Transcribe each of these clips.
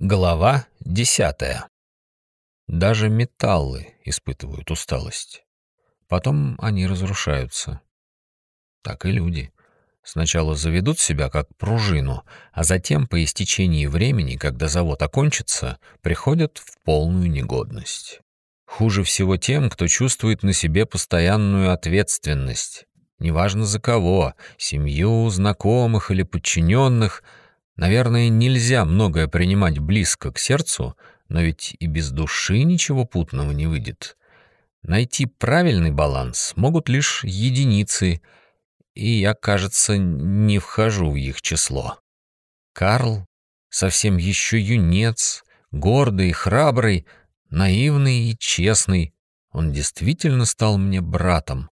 Глава десятая. Даже металлы испытывают усталость. Потом они разрушаются. Так и люди. Сначала заведут себя как пружину, а затем, по истечении времени, когда завод окончится, приходят в полную негодность. Хуже всего тем, кто чувствует на себе постоянную ответственность. Неважно за кого, семью, знакомых или подчиненных. Наверное, нельзя многое принимать близко к сердцу, но ведь и без души ничего путного не выйдет. Найти правильный баланс могут лишь единицы, и я, кажется, не вхожу в их число. Карл совсем еще юнец, гордый, храбрый, наивный и честный. Он действительно стал мне братом.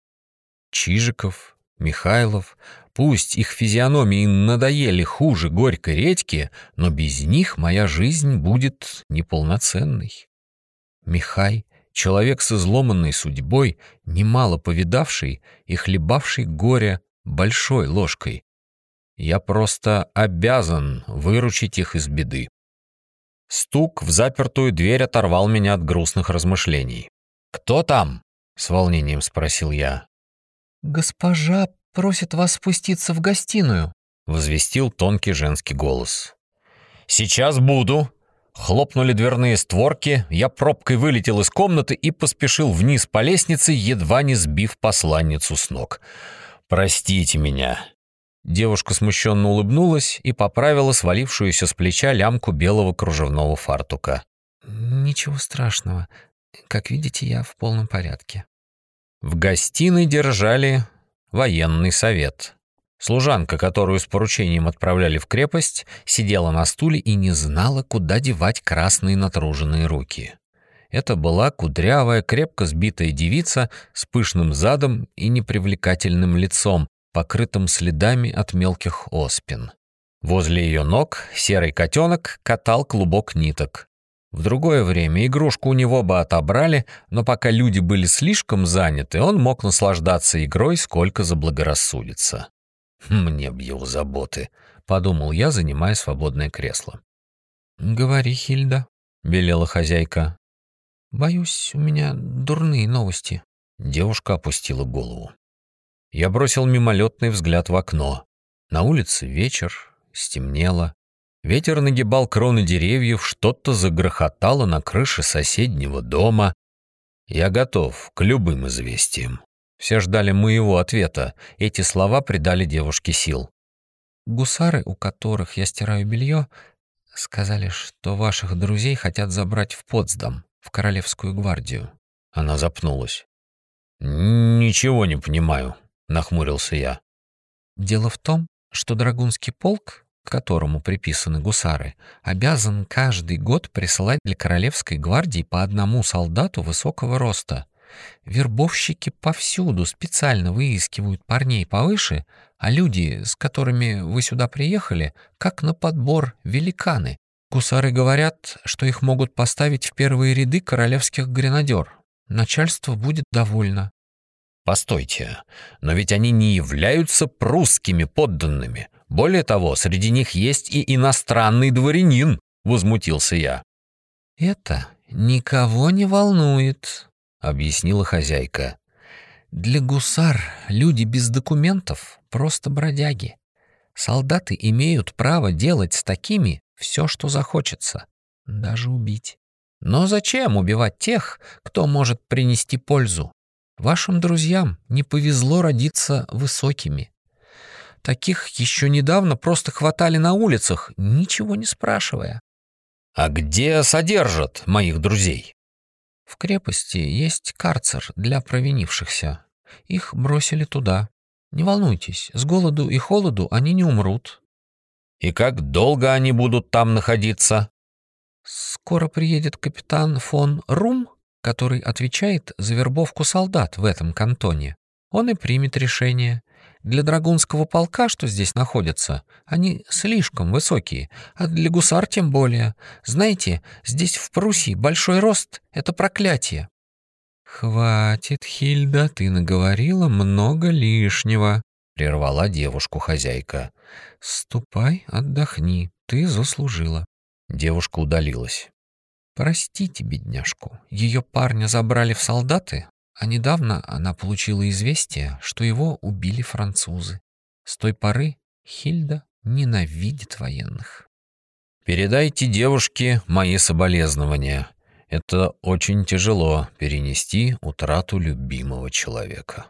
Чижиков, Михайлов, пусть их физиономии надоели хуже горькой редьки, но без них моя жизнь будет неполноценной. Михай — человек с изломанной судьбой, немало повидавший и хлебавший горе большой ложкой. Я просто обязан выручить их из беды. Стук в запертую дверь оторвал меня от грустных размышлений. «Кто там?» — с волнением спросил я. «Госпожа просит вас спуститься в гостиную», — возвестил тонкий женский голос. «Сейчас буду», Хлопнули дверные створки, я пробкой вылетел из комнаты и поспешил вниз по лестнице, едва не сбив посланницу с ног. «Простите меня». Девушка смущенно улыбнулась и поправила свалившуюся с плеча лямку белого кружевного фартука. «Ничего страшного. Как видите, я в полном порядке». В гостиной держали военный совет. Служанка, которую с поручением отправляли в крепость, сидела на стуле и не знала, куда девать красные натруженные руки. Это была кудрявая, крепко сбитая девица с пышным задом и непривлекательным лицом, покрытым следами от мелких оспин. Возле ее ног серый котенок катал клубок ниток. В другое время игрушку у него бы отобрали, но пока люди были слишком заняты, он мог наслаждаться игрой, сколько заблагорассудится. «Мне б его заботы», — подумал я, занимая свободное кресло. «Говори, Хильда», — велела хозяйка. «Боюсь, у меня дурные новости». Девушка опустила голову. Я бросил мимолетный взгляд в окно. На улице вечер, стемнело. Ветер нагибал кроны деревьев, что-то загрохотало на крыше соседнего дома. Я готов к любым известиям. Все ждали моего ответа. Эти слова придали девушке сил. «Гусары, у которых я стираю белье, сказали, что ваших друзей хотят забрать в Потсдам в Королевскую гвардию». Она запнулась. «Ничего не понимаю», — нахмурился я. «Дело в том, что Драгунский полк, к которому приписаны гусары, обязан каждый год присылать для Королевской гвардии по одному солдату высокого роста. Вербовщики повсюду специально выискивают парней повыше, а люди, с которыми вы сюда приехали, как на подбор великаны. Гусары говорят, что их могут поставить в первые ряды королевских гренадер. Начальство будет довольно. Постойте, но ведь они не являются прусскими подданными. Более того, среди них есть и иностранный дворянин, возмутился я. Это никого не волнует, объяснила хозяйка. Для гусар люди без документов просто бродяги. Солдаты имеют право делать с такими все, что захочется, даже убить. Но зачем убивать тех, кто может принести пользу? Вашим друзьям не повезло родиться высокими. Таких еще недавно просто хватали на улицах, ничего не спрашивая. «А где содержат моих друзей?» «В крепости есть карцер для провинившихся. Их бросили туда. Не волнуйтесь, с голоду и холоду они не умрут». «И как долго они будут там находиться?» «Скоро приедет капитан фон Рум который отвечает за вербовку солдат в этом кантоне. Он и примет решение. Для драгунского полка, что здесь находится, они слишком высокие, а для гусар тем более. Знаете, здесь в Пруссии большой рост — это проклятие. «Хватит, Хильда, ты наговорила много лишнего», — прервала девушку хозяйка. «Ступай, отдохни, ты заслужила». Девушка удалилась. «Простите бедняжку, ее парня забрали в солдаты, а недавно она получила известие, что его убили французы. С той поры Хильда ненавидит военных». «Передайте девушке мои соболезнования. Это очень тяжело перенести утрату любимого человека».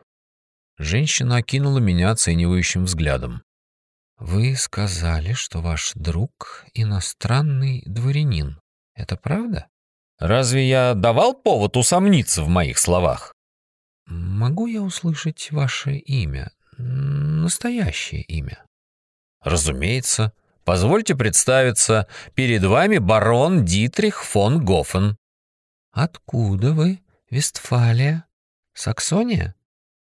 Женщина окинула меня оценивающим взглядом. «Вы сказали, что ваш друг — иностранный дворянин. Это правда?» «Разве я давал повод усомниться в моих словах?» «Могу я услышать ваше имя? Настоящее имя?» «Разумеется. Позвольте представиться. Перед вами барон Дитрих фон Гофен». «Откуда вы? Вестфалия? Саксония?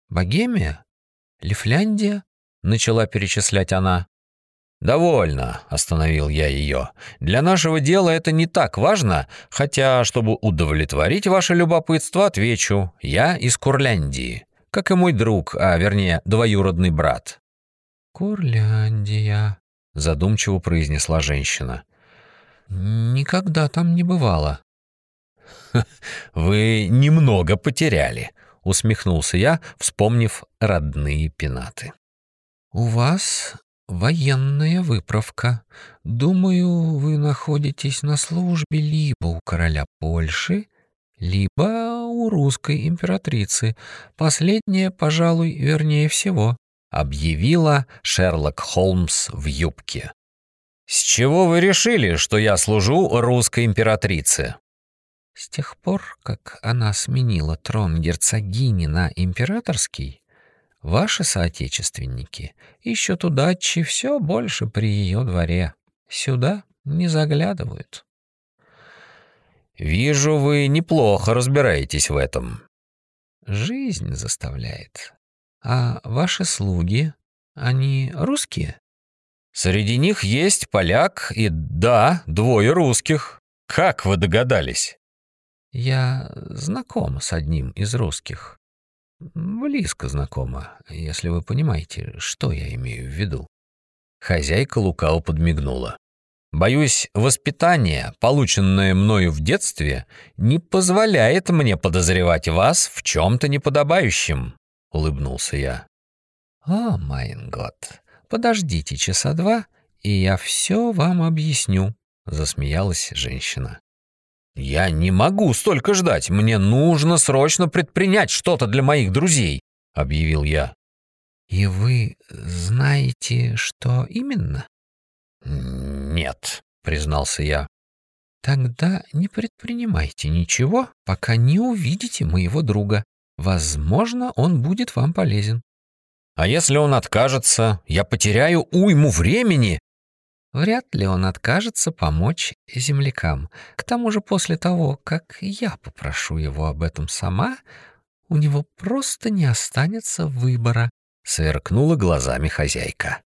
Богемия? Лифляндия?» начала перечислять она. «Довольно», — остановил я ее. «Для нашего дела это не так важно, хотя, чтобы удовлетворить ваше любопытство, отвечу. Я из Курляндии, как и мой друг, а вернее, двоюродный брат». «Курляндия», — задумчиво произнесла женщина. «Никогда там не бывало». «Вы немного потеряли», — усмехнулся я, вспомнив родные пенаты. «У вас военная выправка. Думаю, вы находитесь на службе либо у короля Польши, либо у русской императрицы. Последняя, пожалуй, вернее всего», — объявила Шерлок Холмс в юбке. «С чего вы решили, что я служу русской императрице?» С тех пор, как она сменила трон герцогини на императорский, Ваши соотечественники ищут удачи все больше при ее дворе. Сюда не заглядывают. Вижу, вы неплохо разбираетесь в этом. Жизнь заставляет. А ваши слуги, они русские? Среди них есть поляк и, да, двое русских. Как вы догадались? Я знаком с одним из русских. Близко знакома, если вы понимаете, что я имею в виду. Хозяйка лукаво подмигнула. Боюсь, воспитание, полученное мною в детстве, не позволяет мне подозревать вас в чем-то неподобающем, улыбнулся я. О, майн подождите часа два, и я все вам объясню, засмеялась женщина. «Я не могу столько ждать. Мне нужно срочно предпринять что-то для моих друзей», — объявил я. «И вы знаете, что именно?» «Нет», — признался я. «Тогда не предпринимайте ничего, пока не увидите моего друга. Возможно, он будет вам полезен». «А если он откажется, я потеряю уйму времени Вряд ли он откажется помочь землякам. К тому же после того, как я попрошу его об этом сама, у него просто не останется выбора», — сверкнула глазами хозяйка.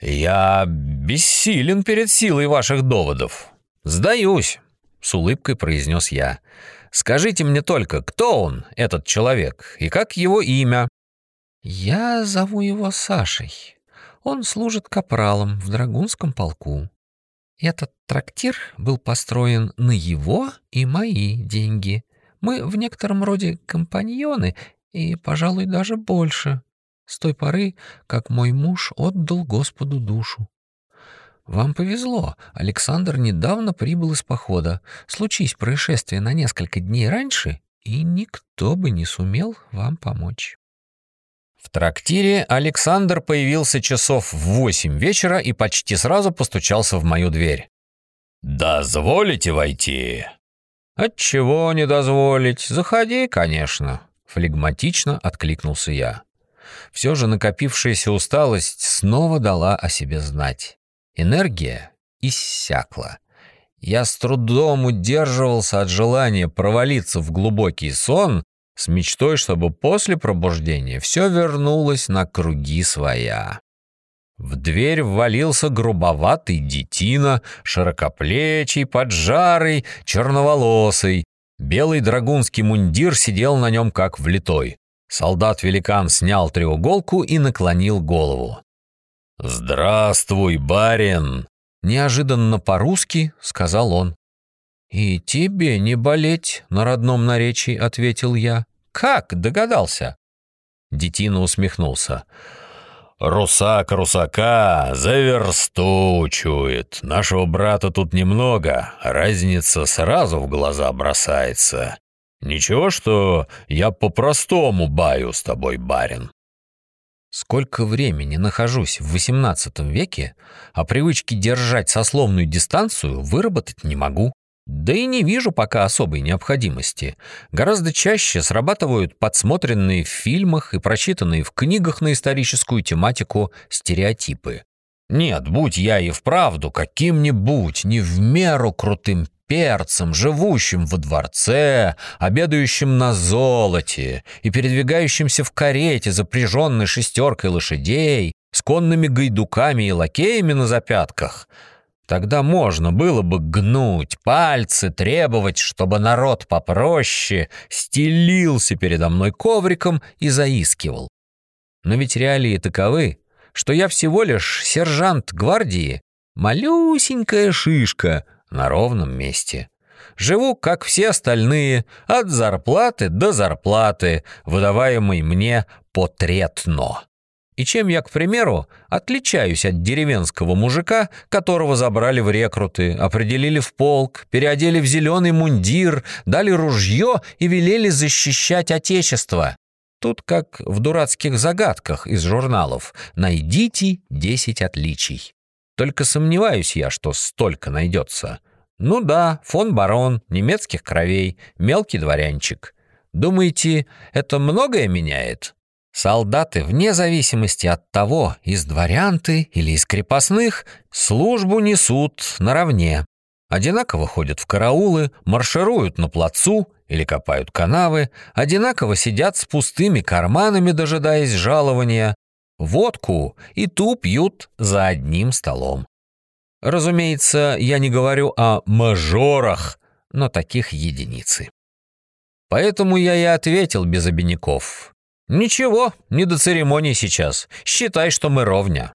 «Я бессилен перед силой ваших доводов. Сдаюсь», — с улыбкой произнес я. «Скажите мне только, кто он, этот человек, и как его имя?» «Я зову его Сашей», он служит капралом в Драгунском полку. Этот трактир был построен на его и мои деньги. Мы в некотором роде компаньоны и, пожалуй, даже больше, с той поры, как мой муж отдал Господу душу. Вам повезло, Александр недавно прибыл из похода. Случись происшествие на несколько дней раньше, и никто бы не сумел вам помочь. В трактире Александр появился часов в восемь вечера и почти сразу постучался в мою дверь. «Дозволите войти?» «Отчего не дозволить? Заходи, конечно», — флегматично откликнулся я. Все же накопившаяся усталость снова дала о себе знать. Энергия иссякла. Я с трудом удерживался от желания провалиться в глубокий сон с мечтой, чтобы после пробуждения все вернулось на круги своя. В дверь ввалился грубоватый детина, широкоплечий, поджарый, черноволосый. Белый драгунский мундир сидел на нем как влитой. Солдат-великан снял треуголку и наклонил голову. «Здравствуй, барин!» неожиданно по-русски сказал он. «И тебе не болеть на родном наречии», — ответил я. «Как догадался?» Детина усмехнулся. «Русак русака за версту чует. Нашего брата тут немного, разница сразу в глаза бросается. Ничего, что я по-простому баю с тобой, барин». Сколько времени нахожусь в XVIII веке, а привычки держать сословную дистанцию выработать не могу. Да и не вижу пока особой необходимости. Гораздо чаще срабатывают подсмотренные в фильмах и прочитанные в книгах на историческую тематику стереотипы. Нет, будь я и вправду каким-нибудь не в меру крутым перцем, живущим во дворце, обедающим на золоте и передвигающимся в карете, запряженной шестеркой лошадей, с конными гайдуками и лакеями на запятках — Тогда можно было бы гнуть пальцы, требовать, чтобы народ попроще стелился передо мной ковриком и заискивал. Но ведь реалии таковы, что я всего лишь сержант гвардии, малюсенькая шишка на ровном месте. Живу, как все остальные, от зарплаты до зарплаты, выдаваемой мне потретно. И чем я, к примеру, отличаюсь от деревенского мужика, которого забрали в рекруты, определили в полк, переодели в зеленый мундир, дали ружье и велели защищать Отечество? Тут, как в дурацких загадках из журналов, найдите 10 отличий. Только сомневаюсь я, что столько найдется. Ну да, фон барон, немецких кровей, мелкий дворянчик. Думаете, это многое меняет? Солдаты, вне зависимости от того, из дворян ты или из крепостных, службу несут наравне. Одинаково ходят в караулы, маршируют на плацу или копают канавы, одинаково сидят с пустыми карманами, дожидаясь жалования, водку и ту пьют за одним столом. Разумеется, я не говорю о мажорах, но таких единицы. Поэтому я и ответил без обиняков. «Ничего, не до церемонии сейчас. Считай, что мы ровня».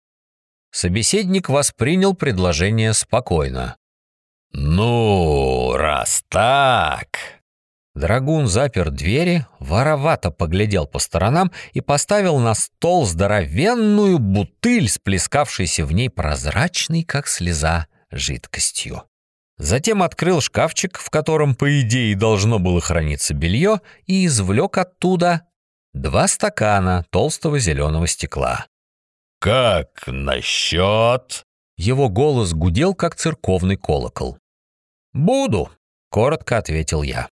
Собеседник воспринял предложение спокойно. «Ну, раз так...» Драгун запер двери, воровато поглядел по сторонам и поставил на стол здоровенную бутыль с плескавшейся в ней прозрачной, как слеза, жидкостью. Затем открыл шкафчик, в котором, по идее, должно было храниться белье, и извлек оттуда Два стакана толстого зеленого стекла. «Как насчет?» Его голос гудел, как церковный колокол. «Буду», — коротко ответил я.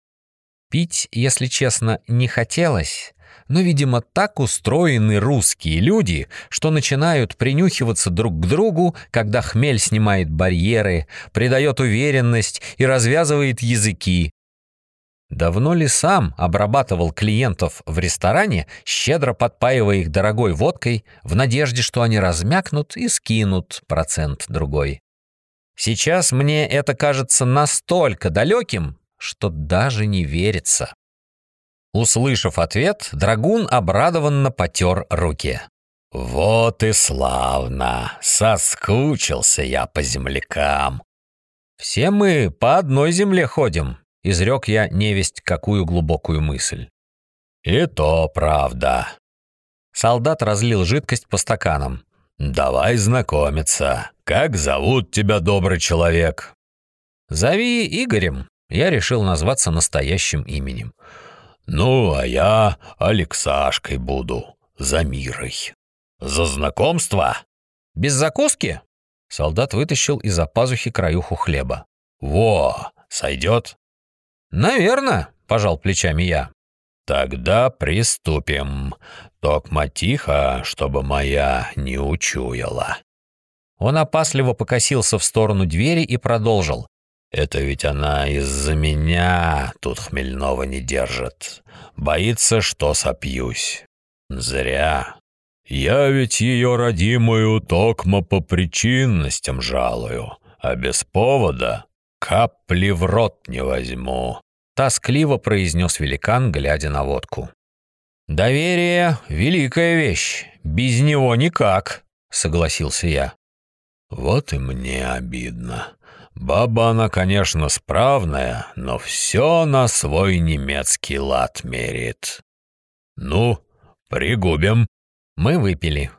Пить, если честно, не хотелось, но, видимо, так устроены русские люди, что начинают принюхиваться друг к другу, когда хмель снимает барьеры, придает уверенность и развязывает языки, Давно ли сам обрабатывал клиентов в ресторане, щедро подпаивая их дорогой водкой, в надежде, что они размякнут и скинут процент другой? Сейчас мне это кажется настолько далеким, что даже не верится. Услышав ответ, Драгун обрадованно потер руки. «Вот и славно! Соскучился я по землякам!» «Все мы по одной земле ходим», изрек я невесть какую глубокую мысль. «И то правда». Солдат разлил жидкость по стаканам. «Давай знакомиться. Как зовут тебя, добрый человек?» «Зови Игорем». Я решил назваться настоящим именем. «Ну, а я Алексашкой буду, за мирой. За знакомство?» «Без закуски?» Солдат вытащил из-за пазухи краюху хлеба. «Во, сойдет?» «Наверно», — пожал плечами я. «Тогда приступим. Токма тихо, чтобы моя не учуяла». Он опасливо покосился в сторону двери и продолжил. «Это ведь она из-за меня тут хмельного не держит. Боится, что сопьюсь. Зря. Я ведь ее родимую токма по причинностям жалую, а без повода «Капли в рот не возьму», — тоскливо произнес великан, глядя на водку. «Доверие — великая вещь, без него никак», — согласился я. Вот и мне обидно. Баба она, конечно, справная, но все на свой немецкий лад меряет. Ну, пригубим. Мы выпили.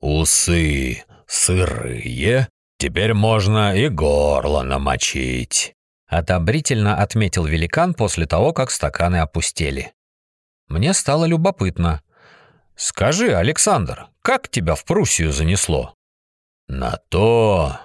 Усы сырые, теперь можно и горло намочить. Одобрительно отметил великан после того, как стаканы опустели. Мне стало любопытно. «Скажи, Александр, как тебя в Пруссию занесло?» «На то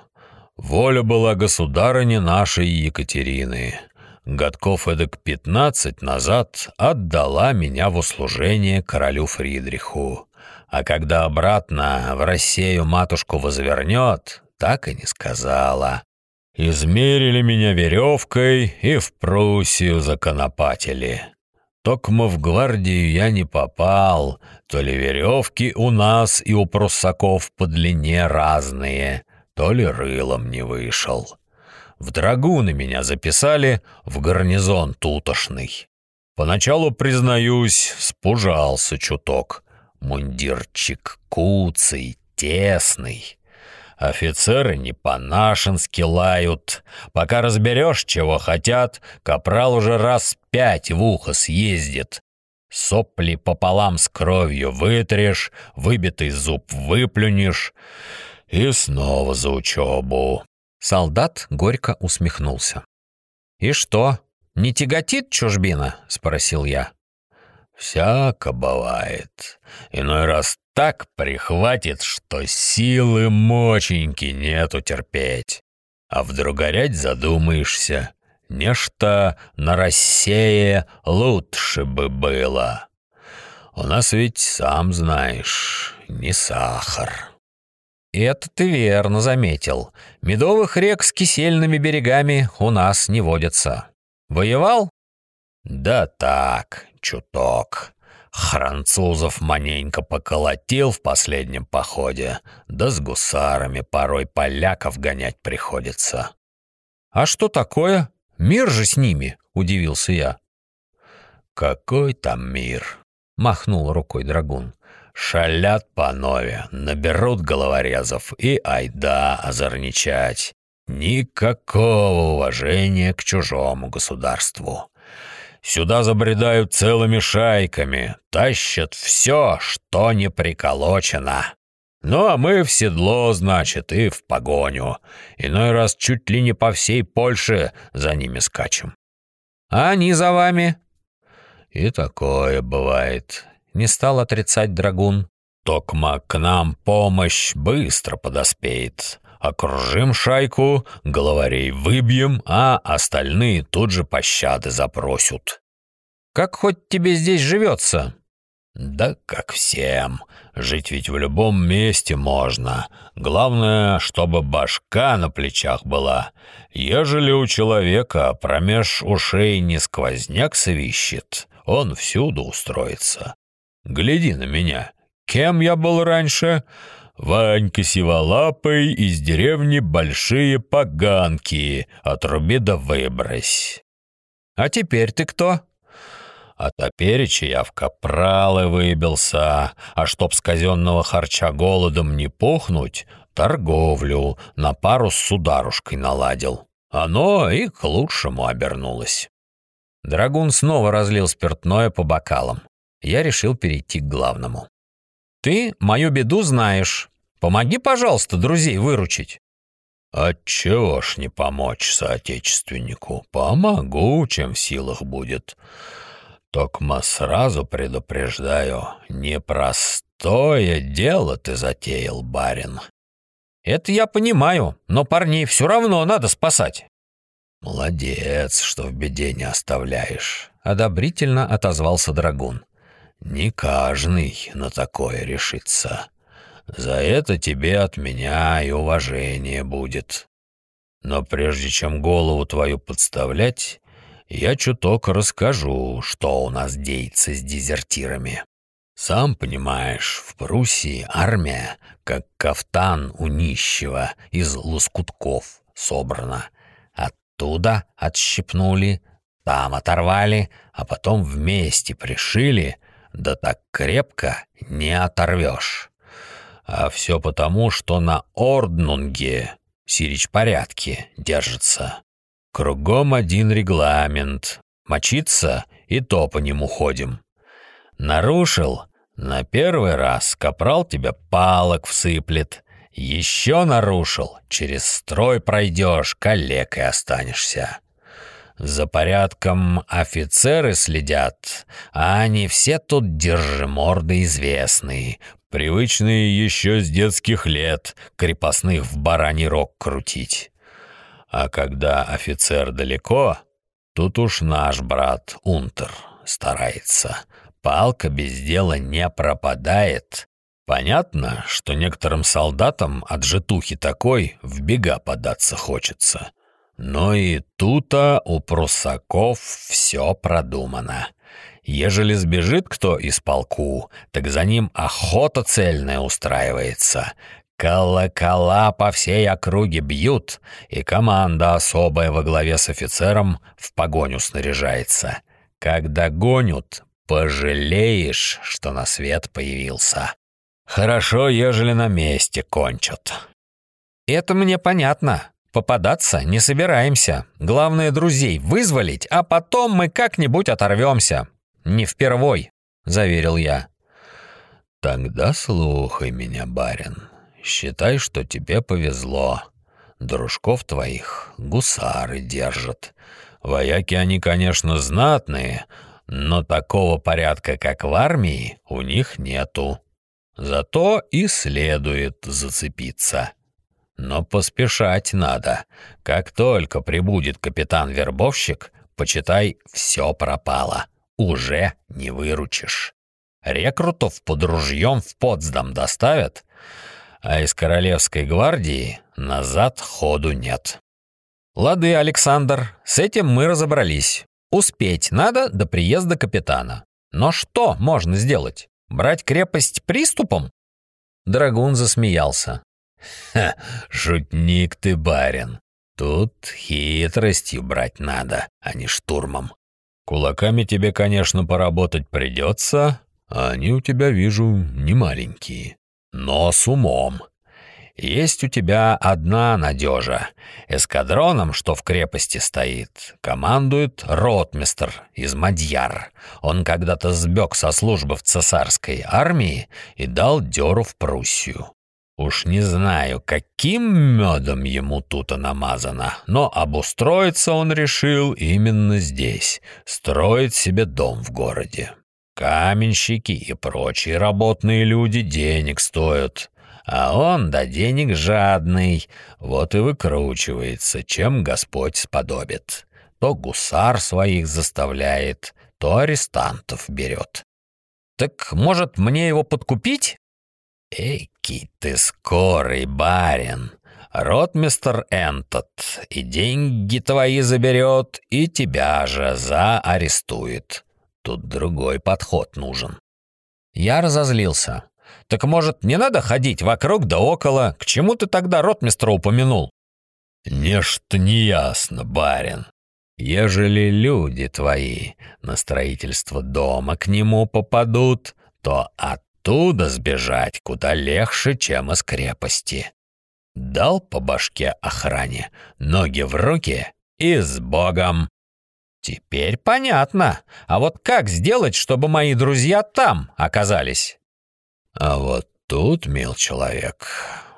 воля была государыни нашей Екатерины. Годков эдак пятнадцать назад отдала меня в услужение королю Фридриху. А когда обратно в Россию матушку возвернет, так и не сказала. Измерили меня веревкой и в Пруссию законопатили. Токмо в гвардию я не попал, то ли веревки у нас и у пруссаков по длине разные, то ли рылом не вышел. В драгуны меня записали в гарнизон тутошный. Поначалу, признаюсь, спужался чуток. Мундирчик куцый, тесный. Офицеры не по-нашенски лают. Пока разберешь, чего хотят, капрал уже раз пять в ухо съездит. Сопли пополам с кровью вытрешь, выбитый зуб выплюнешь и снова за учебу. Солдат горько усмехнулся. «И что, не тяготит чужбина?» — спросил я. «Всяко бывает. Иной раз так прихватит, что силы моченьки нету терпеть. А вдруг горять задумаешься. Нечто на рассее лучше бы было. У нас ведь, сам знаешь, не сахар». «Это ты верно заметил. Медовых рек с кисельными берегами у нас не водятся. Воевал?» «Да так, чуток. Французов маненько поколотил в последнем походе, да с гусарами порой поляков гонять приходится». «А что такое? Мир же с ними!» — удивился я. «Какой там мир?» — махнул рукой драгун. «Шалят по нове, наберут головорезов и айда озорничать. Никакого уважения к чужому государству. Сюда забредают целыми шайками, тащат все, что не приколочено. Ну, а мы в седло, значит, и в погоню. Иной раз чуть ли не по всей Польше за ними скачем. А они за вами? И такое бывает. Не стал отрицать драгун. Токма к нам помощь быстро подоспеет. Окружим шайку, главарей выбьем, а остальные тут же пощады запросят. Как хоть тебе здесь живется? Да как всем. Жить ведь в любом месте можно. Главное, чтобы башка на плечах была. Ежели у человека промеж ушей не сквозняк свищет, он всюду устроится. Гляди на меня. Кем я был раньше? Ванька Сиволапый из деревни Большие Поганки. Отруби да выбрось. А теперь ты кто? А топереча я в капралы выбился, а чтоб с казенного харча голодом не пухнуть, торговлю на пару с сударушкой наладил. Оно и к лучшему обернулось. Драгун снова разлил спиртное по бокалам. Я решил перейти к главному. Ты мою беду знаешь. Помоги, пожалуйста, друзей выручить. Отчего ж не помочь соотечественнику? Помогу, чем в силах будет. Токма сразу предупреждаю, непростое дело ты затеял, барин. Это я понимаю, но парней все равно надо спасать. Молодец, что в беде не оставляешь, одобрительно отозвался драгун. Не каждый на такое решится. За это тебе от меня и уважение будет. Но прежде чем голову твою подставлять, я чуток расскажу, что у нас деется с дезертирами. Сам понимаешь, в Пруссии армия, как кафтан у нищего, из лоскутков собрана. Оттуда отщипнули, там оторвали, а потом вместе пришили — да так крепко не оторвешь. А все потому, что на Орднунге Сирич порядки держится. Кругом один регламент. Мочиться и то по нему ходим. Нарушил, на первый раз капрал тебя палок всыплет. Еще нарушил, через строй пройдешь, калекой останешься. За порядком офицеры следят, а они все тут держиморды известные, привычные еще с детских лет крепостных в бараний рог крутить. А когда офицер далеко, тут уж наш брат Унтер старается. Палка без дела не пропадает. Понятно, что некоторым солдатам от житухи такой в бега податься хочется. Но и тута у прусаков все продумано. Ежели сбежит кто из полку, так за ним охота цельная устраивается. Колокола по всей округе бьют, и команда особая во главе с офицером в погоню снаряжается. Когда гонят, пожалеешь, что на свет появился. Хорошо, ежели на месте кончат. Это мне понятно. Попадаться не собираемся. Главное, друзей вызволить, а потом мы как-нибудь оторвемся. Не впервой, заверил я. Тогда слухай меня, барин. Считай, что тебе повезло. Дружков твоих гусары держат. Вояки они, конечно, знатные, но такого порядка, как в армии, у них нету. Зато и следует зацепиться. Но поспешать надо. Как только прибудет капитан-вербовщик, почитай, все пропало. Уже не выручишь. Рекрутов под ружьем в Потсдам доставят, а из Королевской гвардии назад ходу нет. Лады, Александр, с этим мы разобрались. Успеть надо до приезда капитана. Но что можно сделать? Брать крепость приступом? Драгун засмеялся. «Ха, шутник ты, барин. Тут хитростью брать надо, а не штурмом. Кулаками тебе, конечно, поработать придется, а они у тебя, вижу, не маленькие. Но с умом. Есть у тебя одна надежа. Эскадроном, что в крепости стоит, командует ротмистр из Мадьяр. Он когда-то сбег со службы в цесарской армии и дал дёру в Пруссию. Уж не знаю, каким медом ему тут намазано, но обустроиться он решил именно здесь, строить себе дом в городе. Каменщики и прочие работные люди денег стоят, а он до денег жадный, вот и выкручивается, чем Господь сподобит. То гусар своих заставляет, то арестантов берет. «Так, может, мне его подкупить?» «Эки ты скорый, барин! Ротмистер Энтот и деньги твои заберет, и тебя же заарестует. Тут другой подход нужен». Я разозлился. «Так, может, не надо ходить вокруг да около? К чему ты тогда ротмистра упомянул?» «Нечто неясно, барин. Ежели люди твои на строительство дома к нему попадут, то от оттуда сбежать куда легче, чем из крепости. Дал по башке охране, ноги в руки и с Богом. Теперь понятно. А вот как сделать, чтобы мои друзья там оказались? А вот тут, мил человек,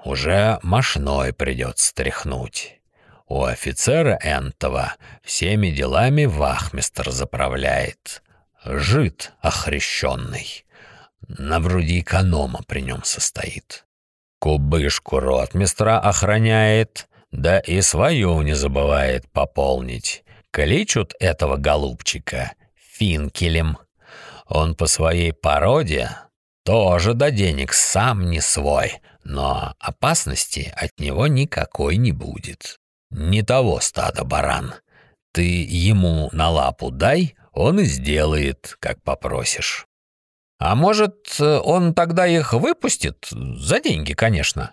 уже мошной придется стряхнуть. У офицера Энтова всеми делами вахмистр заправляет. Жид охрещенный на вроде эконома при нем состоит. Кубышку ротмистра охраняет, да и свою не забывает пополнить. Кличут этого голубчика Финкелем. Он по своей породе тоже до денег сам не свой, но опасности от него никакой не будет. Не того стада баран. Ты ему на лапу дай, он и сделает, как попросишь. А может, он тогда их выпустит? За деньги, конечно.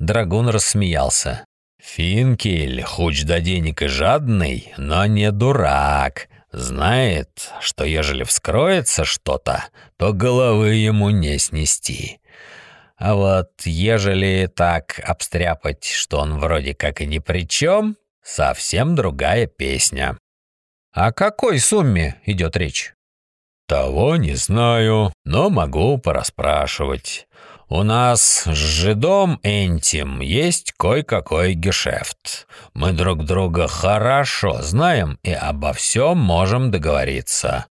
Драгун рассмеялся. Финкель, хуч до денег и жадный, но не дурак. Знает, что ежели вскроется что-то, то головы ему не снести. А вот ежели так обстряпать, что он вроде как и ни при чем, совсем другая песня. О какой сумме идет речь? Того не знаю, но могу пораспрашивать. У нас с жидом Энтим есть кое-какой гешефт. Мы друг друга хорошо знаем и обо всем можем договориться.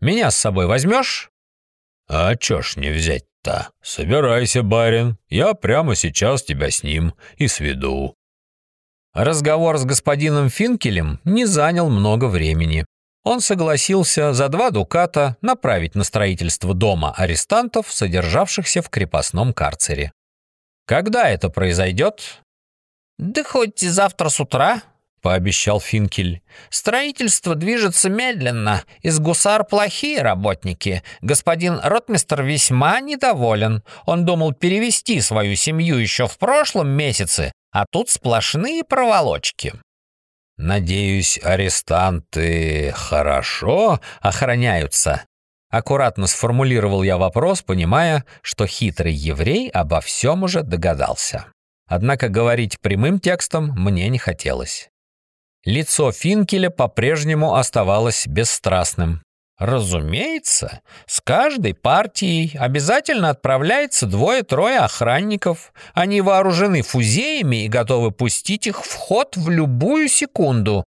Меня с собой возьмешь? А чё ж не взять-то? Собирайся, барин, я прямо сейчас тебя с ним и сведу. Разговор с господином Финкелем не занял много времени. Он согласился за два дуката направить на строительство дома арестантов, содержавшихся в крепостном карцере. Когда это произойдет? Да хоть завтра с утра, — пообещал Финкель. «Строительство движется медленно. Из гусар плохие работники. Господин ротмистер весьма недоволен. Он думал перевести свою семью еще в прошлом месяце, а тут сплошные проволочки». «Надеюсь, арестанты хорошо охраняются?» Аккуратно сформулировал я вопрос, понимая, что хитрый еврей обо всем уже догадался. Однако говорить прямым текстом мне не хотелось. Лицо Финкеля по-прежнему оставалось бесстрастным. Разумеется, с каждой партией обязательно отправляется двое-трое охранников. Они вооружены фузеями и готовы пустить их в ход в любую секунду.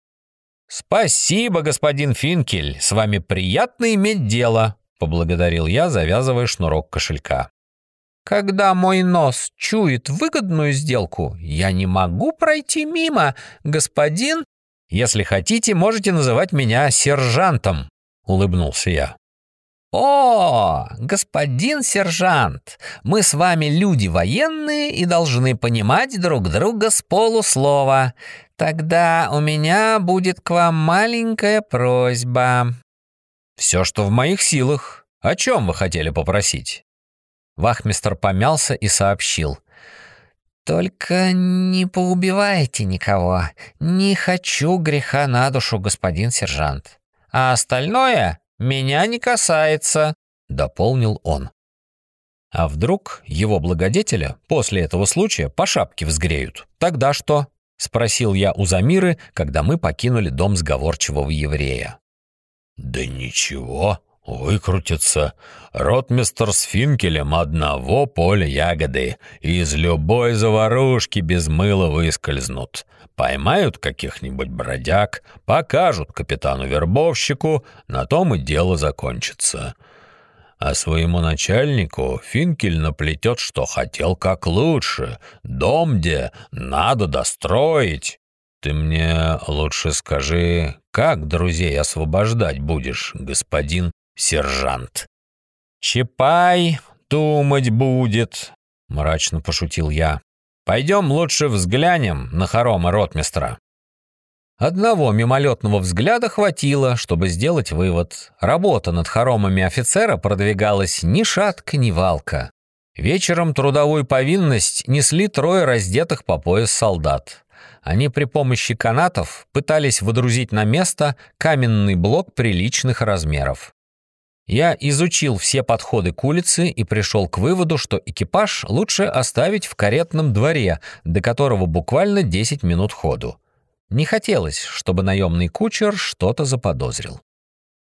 Спасибо, господин Финкель, с вами приятно иметь дело, поблагодарил я, завязывая шнурок кошелька. Когда мой нос чует выгодную сделку, я не могу пройти мимо, господин если хотите, можете называть меня сержантом, улыбнулся я. «О, господин сержант, мы с вами люди военные и должны понимать друг друга с полуслова. Тогда у меня будет к вам маленькая просьба». «Все, что в моих силах. О чем вы хотели попросить?» Вахмистр помялся и сообщил. «Только не поубивайте никого. Не хочу греха на душу, господин сержант. А остальное меня не касается», — дополнил он. «А вдруг его благодетеля после этого случая по шапке взгреют? Тогда что?» — спросил я у Замиры, когда мы покинули дом сговорчивого еврея. «Да ничего», Выкрутится. Ротмистер с Финкелем одного поля ягоды. Из любой заварушки без мыла выскользнут. Поймают каких-нибудь бродяг, покажут капитану-вербовщику, на том и дело закончится. А своему начальнику Финкель наплетет, что хотел как лучше. Дом где надо достроить. Ты мне лучше скажи, как друзей освобождать будешь, господин сержант. «Чапай думать будет», — мрачно пошутил я. «Пойдем лучше взглянем на хорома ротмистра». Одного мимолетного взгляда хватило, чтобы сделать вывод. Работа над хоромами офицера продвигалась ни шатка, ни валка. Вечером трудовую повинность несли трое раздетых по пояс солдат. Они при помощи канатов пытались выдрузить на место каменный блок приличных размеров. Я изучил все подходы к улице и пришел к выводу, что экипаж лучше оставить в каретном дворе, до которого буквально 10 минут ходу. Не хотелось, чтобы наемный кучер что-то заподозрил.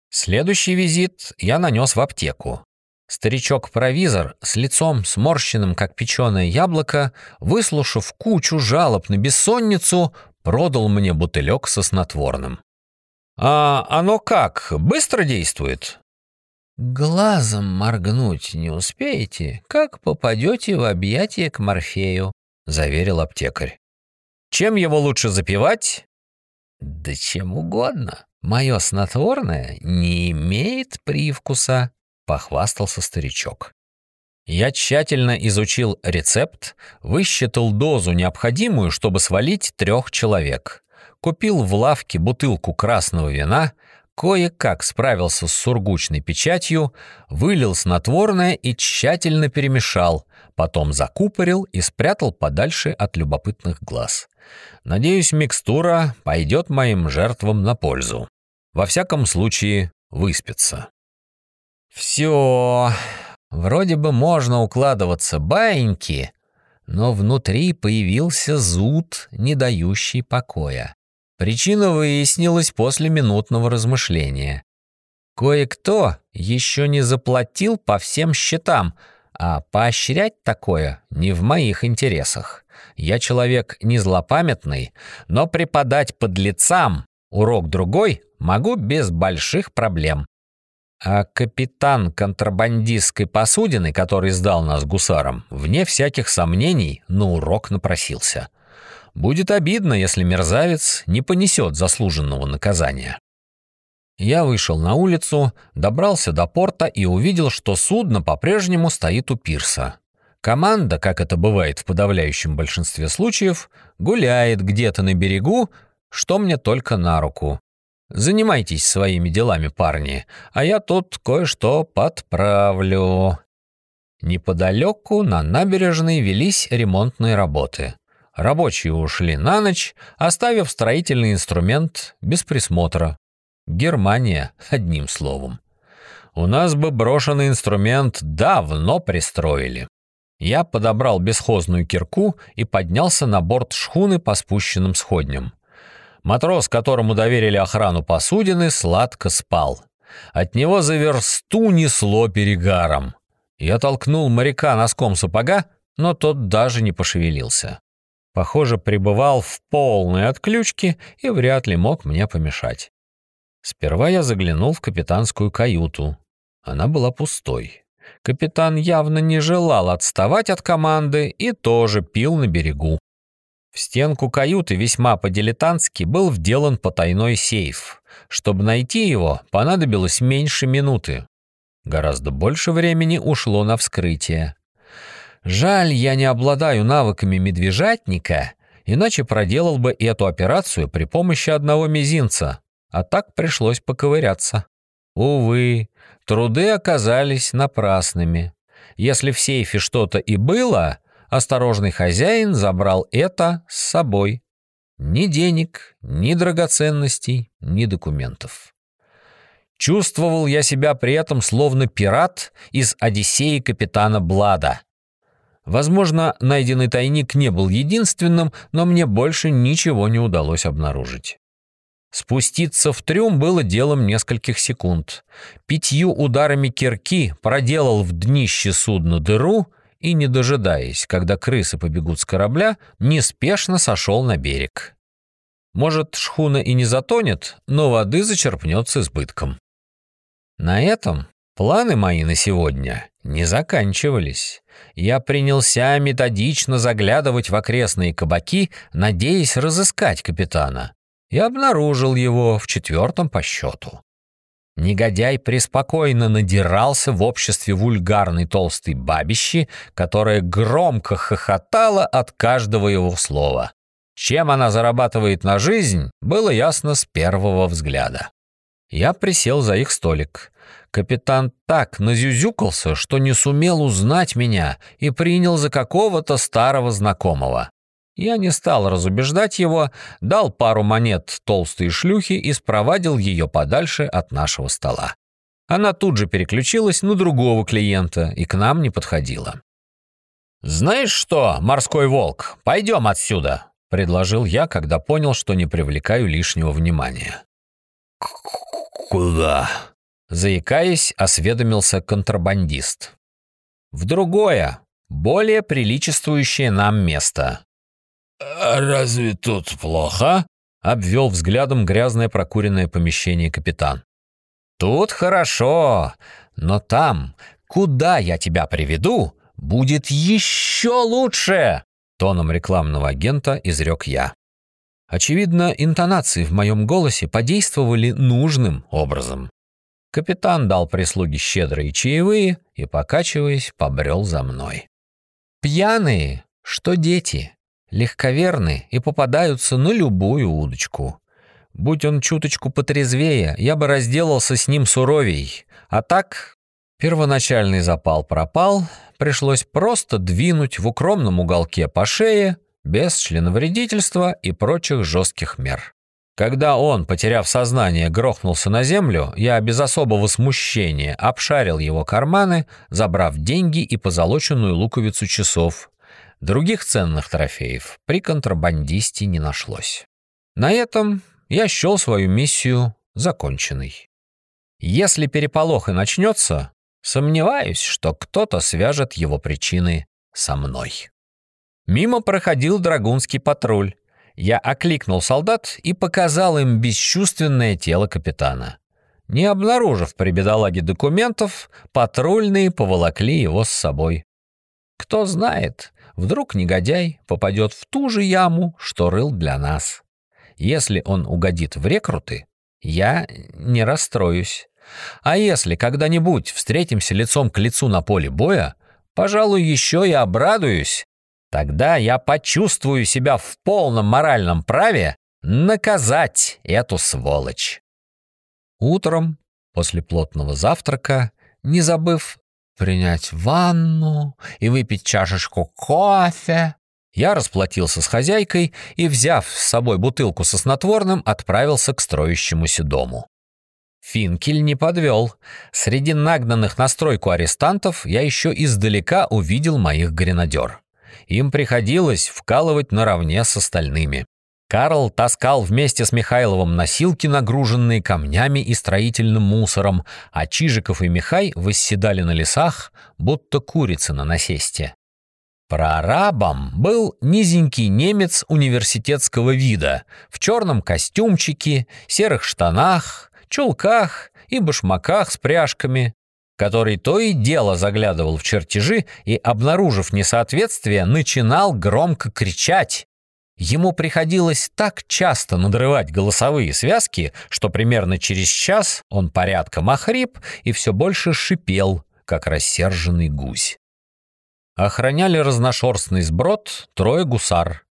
Следующий визит я нанес в аптеку. Старичок-провизор с лицом сморщенным, как печеное яблоко, выслушав кучу жалоб на бессонницу, продал мне бутылек со снотворным. «А оно как, быстро действует?» «Глазом моргнуть не успеете, как попадете в объятия к Морфею», — заверил аптекарь. «Чем его лучше запивать?» «Да чем угодно. Мое снотворное не имеет привкуса», — похвастался старичок. Я тщательно изучил рецепт, высчитал дозу, необходимую, чтобы свалить трех человек. Купил в лавке бутылку красного вина — кое-как справился с сургучной печатью, вылил снотворное и тщательно перемешал, потом закупорил и спрятал подальше от любопытных глаз. Надеюсь, микстура пойдет моим жертвам на пользу. Во всяком случае, выспится. Все, вроде бы можно укладываться баиньки, но внутри появился зуд, не дающий покоя. Причина выяснилась после минутного размышления. Кое-кто еще не заплатил по всем счетам, а поощрять такое не в моих интересах. Я человек не злопамятный, но преподать подлецам урок другой могу без больших проблем. А капитан контрабандистской посудины, который сдал нас гусарам, вне всяких сомнений на урок напросился. Будет обидно, если мерзавец не понесет заслуженного наказания. Я вышел на улицу, добрался до порта и увидел, что судно по-прежнему стоит у пирса. Команда, как это бывает в подавляющем большинстве случаев, гуляет где-то на берегу, что мне только на руку. Занимайтесь своими делами, парни, а я тут кое-что подправлю. Неподалеку на набережной велись ремонтные работы. Рабочие ушли на ночь, оставив строительный инструмент без присмотра. Германия, одним словом. У нас бы брошенный инструмент давно пристроили. Я подобрал бесхозную кирку и поднялся на борт шхуны по спущенным сходням. Матрос, которому доверили охрану посудины, сладко спал. От него за версту несло перегаром. Я толкнул моряка носком сапога, но тот даже не пошевелился. Похоже, пребывал в полной отключке и вряд ли мог мне помешать. Сперва я заглянул в капитанскую каюту. Она была пустой. Капитан явно не желал отставать от команды и тоже пил на берегу. В стенку каюты весьма по-дилетантски был вделан потайной сейф. Чтобы найти его, понадобилось меньше минуты. Гораздо больше времени ушло на вскрытие. Жаль, я не обладаю навыками медвежатника, иначе проделал бы эту операцию при помощи одного мизинца а так пришлось поковыряться. Увы, труды оказались напрасными. Если в сейфе что-то и было, осторожный хозяин забрал это с собой. Ни денег, ни драгоценностей, ни документов. Чувствовал я себя при этом словно пират из «Одиссеи» капитана Блада. Возможно, найденный тайник не был единственным, но мне больше ничего не удалось обнаружить. Спуститься в трюм было делом нескольких секунд. Пятью ударами кирки проделал в днище судна дыру и, не дожидаясь, когда крысы побегут с корабля, неспешно сошел на берег. Может, шхуна и не затонет, но воды зачерпнет с избытком. На этом планы мои на сегодня не заканчивались. Я принялся методично заглядывать в окрестные кабаки, надеясь разыскать капитана и обнаружил его в четвертом по счету. Негодяй преспокойно надирался в обществе вульгарной толстой бабищи, которая громко хохотала от каждого его слова. Чем она зарабатывает на жизнь, было ясно с первого взгляда. Я присел за их столик. Капитан так назюзюкался, что не сумел узнать меня и принял за какого-то старого знакомого. Я не стал разубеждать его, дал пару монет толстой шлюхи и спровадил ее подальше от нашего стола. Она тут же переключилась на другого клиента и к нам не подходила. «Знаешь что, морской волк, пойдем отсюда», — предложил я, когда понял, что не привлекаю лишнего внимания. «Куда?» — заикаясь, осведомился контрабандист. «В другое, более приличествующее нам место. «А разве тут плохо?» — обвел взглядом грязное прокуренное помещение капитан. «Тут хорошо, но там, куда я тебя приведу, будет еще лучше!» Тоном рекламного агента изрек я. Очевидно, интонации в моем голосе подействовали нужным образом. Капитан дал прислуге щедрые чаевые и, покачиваясь, побрел за мной. Пьяные, что дети легковерны и попадаются на любую удочку. Будь он чуточку потрезвее, я бы разделался с ним суровей. А так, первоначальный запал пропал, пришлось просто двинуть в укромном уголке по шее, без членовредительства и прочих жестких мер. Когда он, потеряв сознание, грохнулся на землю, я без особого смущения обшарил его карманы, забрав деньги и позолоченную луковицу часов. Других ценных трофеев при контрабандисте не нашлось. На этом я счел свою миссию законченной. Если переполох и начнется, сомневаюсь, что кто-то свяжет его причины со мной. Мимо проходил драгунский патруль. Я окликнул солдат и показал им бесчувственное тело капитана. Не обнаружив при бедолаге документов, патрульные поволокли его с собой. Кто знает, вдруг негодяй попадет в ту же яму, что рыл для нас. Если он угодит в рекруты, я не расстроюсь. А если когда-нибудь встретимся лицом к лицу на поле боя, пожалуй, еще и обрадуюсь. Тогда я почувствую себя в полном моральном праве наказать эту сволочь. Утром, после плотного завтрака, не забыв принять ванну и выпить чашечку кофе, я расплатился с хозяйкой и, взяв с собой бутылку со снотворным, отправился к строящемуся дому. Финкель не подвел. Среди нагнанных на стройку арестантов я еще издалека увидел моих гренадер. Им приходилось вкалывать наравне с остальными. Карл таскал вместе с Михайловым носилки, нагруженные камнями и строительным мусором, а Чижиков и Михай восседали на лесах, будто курицы на насесте. Прорабом был низенький немец университетского вида, в черном костюмчике, серых штанах, чулках и башмаках с пряжками, который то и дело заглядывал в чертежи и, обнаружив несоответствие, начинал громко кричать. Ему приходилось так часто надрывать голосовые связки, что примерно через час он порядком охрип и все больше шипел, как рассерженный гусь. Охраняли разношерстный сброд трое гусар.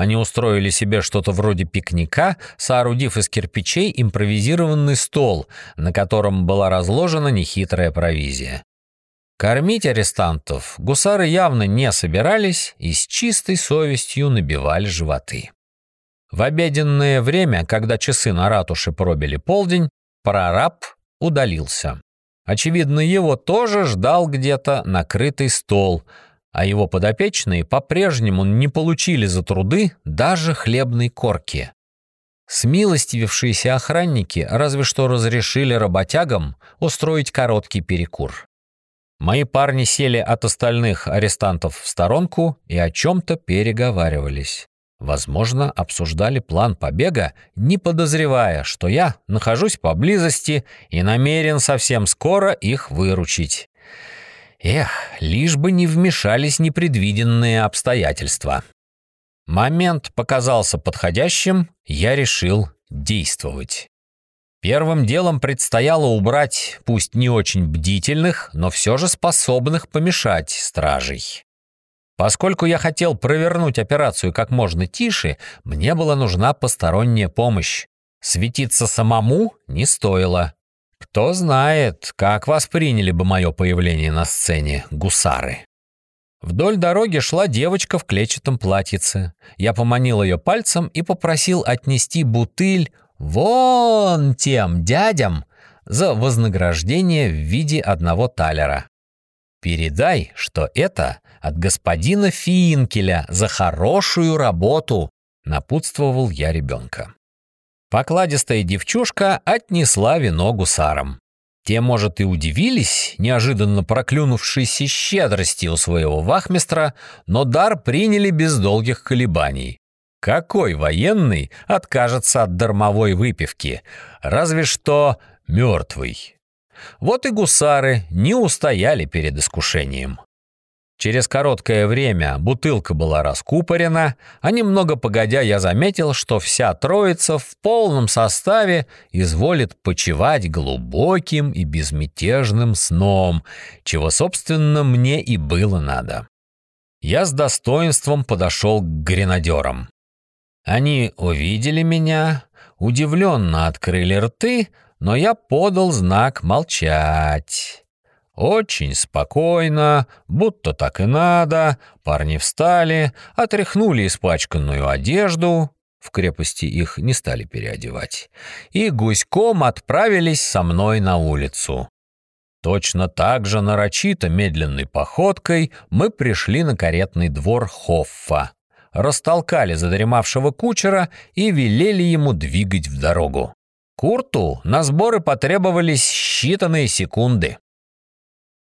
Они устроили себе что-то вроде пикника, соорудив из кирпичей импровизированный стол, на котором была разложена нехитрая провизия. Кормить арестантов гусары явно не собирались и с чистой совестью набивали животы. В обеденное время, когда часы на ратуше пробили полдень, прораб удалился. Очевидно, его тоже ждал где-то накрытый стол – а его подопечные по-прежнему не получили за труды даже хлебной корки. Смилостивившиеся охранники разве что разрешили работягам устроить короткий перекур. Мои парни сели от остальных арестантов в сторонку и о чем-то переговаривались. Возможно, обсуждали план побега, не подозревая, что я нахожусь поблизости и намерен совсем скоро их выручить. Эх, лишь бы не вмешались непредвиденные обстоятельства. Момент показался подходящим, я решил действовать. Первым делом предстояло убрать, пусть не очень бдительных, но все же способных помешать стражей. Поскольку я хотел провернуть операцию как можно тише, мне была нужна посторонняя помощь. Светиться самому не стоило. Кто знает, как восприняли бы мое появление на сцене гусары. Вдоль дороги шла девочка в клетчатом платьице. Я поманил ее пальцем и попросил отнести бутыль вон тем дядям за вознаграждение в виде одного талера. «Передай, что это от господина Финкеля за хорошую работу», напутствовал я ребенка. Покладистая девчушка отнесла вино гусарам. Те, может, и удивились неожиданно проклюнувшейся щедрости у своего вахмистра, но дар приняли без долгих колебаний. Какой военный откажется от дармовой выпивки? Разве что мертвый. Вот и гусары не устояли перед искушением. Через короткое время бутылка была раскупорена, а немного погодя я заметил, что вся троица в полном составе изволит почивать глубоким и безмятежным сном, чего, собственно, мне и было надо. Я с достоинством подошел к гренадерам. Они увидели меня, удивленно открыли рты, но я подал знак молчать. Очень спокойно, будто так и надо, парни встали, отряхнули испачканную одежду В крепости их не стали переодевать. И гуськом отправились со мной на улицу. Точно так же нарочито медленной походкой мы пришли на каретный двор Хоффа, растолкали задремавшего кучера и велели ему двигать в дорогу. Курту на сборы потребовались считанные секунды.